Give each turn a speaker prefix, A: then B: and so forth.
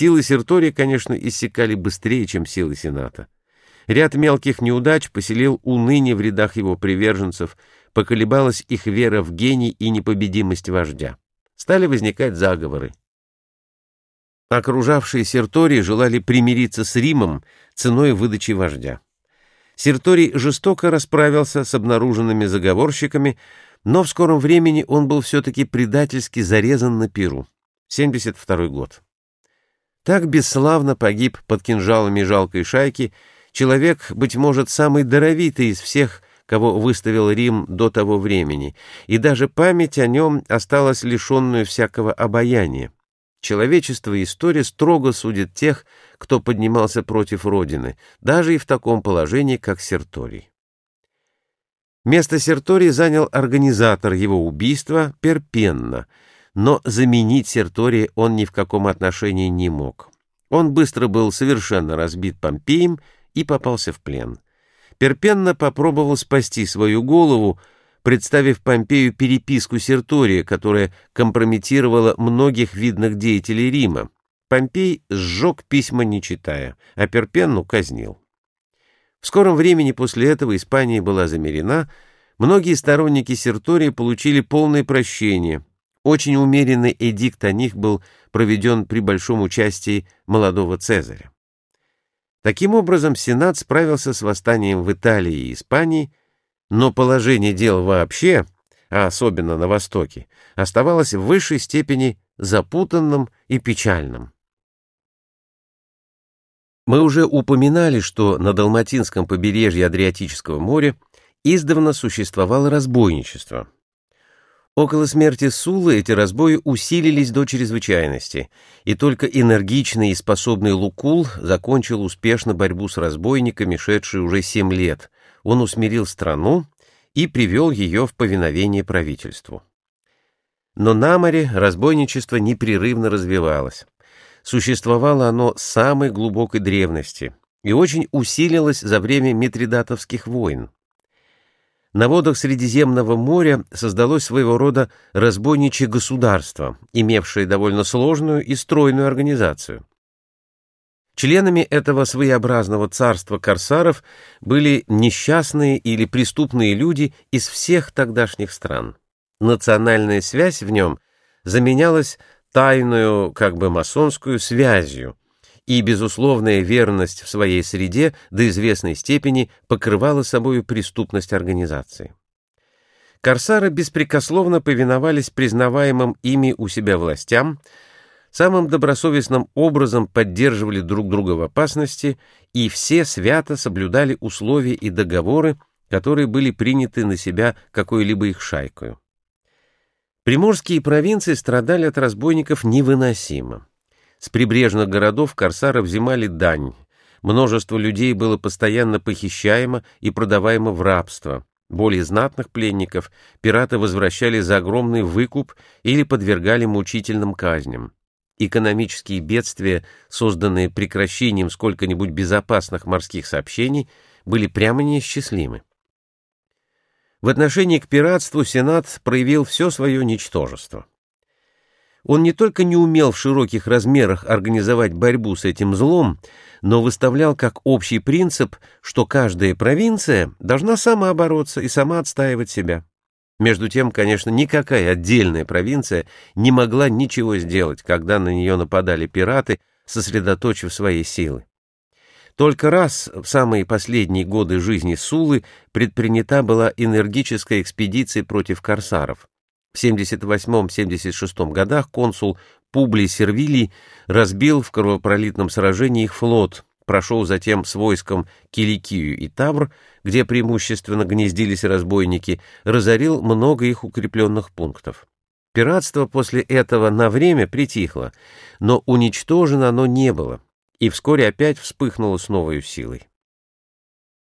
A: Силы Сертории, конечно, иссякали быстрее, чем силы Сената. Ряд мелких неудач поселил уныние в рядах его приверженцев, поколебалась их вера в гений и непобедимость вождя. Стали возникать заговоры. Окружавшие Сертории желали примириться с Римом ценой выдачи вождя. Серторий жестоко расправился с обнаруженными заговорщиками, но в скором времени он был все-таки предательски зарезан на Перу. 72 год. Так бесславно погиб под кинжалами жалкой шайки человек, быть может, самый даровитый из всех, кого выставил Рим до того времени, и даже память о нем осталась лишенную всякого обаяния. Человечество и история строго судят тех, кто поднимался против Родины, даже и в таком положении, как Серторий. Место Сертории занял организатор его убийства Перпенна — но заменить Сертория он ни в каком отношении не мог. Он быстро был совершенно разбит Помпеем и попался в плен. Перпенна попробовал спасти свою голову, представив Помпею переписку Сертория, которая компрометировала многих видных деятелей Рима. Помпей сжег письма, не читая, а Перпенну казнил. В скором времени после этого Испания была замерена, многие сторонники Сертория получили полное прощение, очень умеренный эдикт о них был проведен при большом участии молодого Цезаря. Таким образом, Сенат справился с восстанием в Италии и Испании, но положение дел вообще, а особенно на Востоке, оставалось в высшей степени запутанным и печальным. Мы уже упоминали, что на Далматинском побережье Адриатического моря издавна существовало разбойничество — Около смерти Сулы эти разбои усилились до чрезвычайности, и только энергичный и способный Лукул закончил успешно борьбу с разбойниками, шедшей уже семь лет. Он усмирил страну и привел ее в повиновение правительству. Но на море разбойничество непрерывно развивалось. Существовало оно с самой глубокой древности и очень усилилось за время Митридатовских войн на водах Средиземного моря создалось своего рода разбойничье государство, имевшее довольно сложную и стройную организацию. Членами этого своеобразного царства корсаров были несчастные или преступные люди из всех тогдашних стран. Национальная связь в нем заменялась тайную, как бы масонскую связью, и безусловная верность в своей среде до известной степени покрывала собою преступность организации. Корсары беспрекословно повиновались признаваемым ими у себя властям, самым добросовестным образом поддерживали друг друга в опасности и все свято соблюдали условия и договоры, которые были приняты на себя какой-либо их шайкою. Приморские провинции страдали от разбойников невыносимо. С прибрежных городов корсары взимали дань. Множество людей было постоянно похищаемо и продаваемо в рабство. Более знатных пленников пираты возвращали за огромный выкуп или подвергали мучительным казням. Экономические бедствия, созданные прекращением сколько-нибудь безопасных морских сообщений, были прямо неисчислимы. В отношении к пиратству Сенат проявил все свое ничтожество. Он не только не умел в широких размерах организовать борьбу с этим злом, но выставлял как общий принцип, что каждая провинция должна сама бороться и сама отстаивать себя. Между тем, конечно, никакая отдельная провинция не могла ничего сделать, когда на нее нападали пираты, сосредоточив свои силы. Только раз в самые последние годы жизни Сулы предпринята была энергическая экспедиция против корсаров. В 78-76 годах консул Публий Сервилий разбил в кровопролитном сражении их флот, прошел затем с войском Киликию и Тавр, где преимущественно гнездились разбойники, разорил много их укрепленных пунктов. Пиратство после этого на время притихло, но уничтожено оно не было, и вскоре опять вспыхнуло с новой силой.